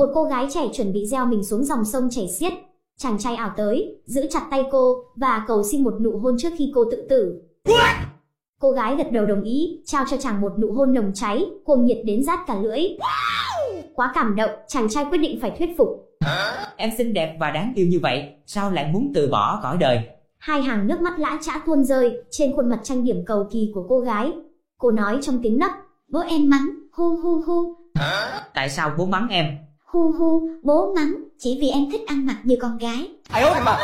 Một cô gái trẻ chuẩn bị gieo mình xuống dòng sông chảy xiết. Chàng trai ảo tới, giữ chặt tay cô, và cầu xin một nụ hôn trước khi cô tự tử. Cô gái gật đầu đồng ý, trao cho chàng một nụ hôn nồng cháy, cuồng nhiệt đến rát cả lưỡi. Quá cảm động, chàng trai quyết định phải thuyết phục. Em xinh đẹp và đáng yêu như vậy, sao lại muốn từ bỏ cõi đời? Hai hàng nước mắt lã chã tuôn rơi trên khuôn mặt trang điểm cầu kỳ của cô gái. Cô nói trong tiếng nấc, bố em mắng, hu hu hu, Tại sao bố mắng em? Hu hu, bố mắng, chỉ vì em thích ăn mặc như con gái. Ai mà.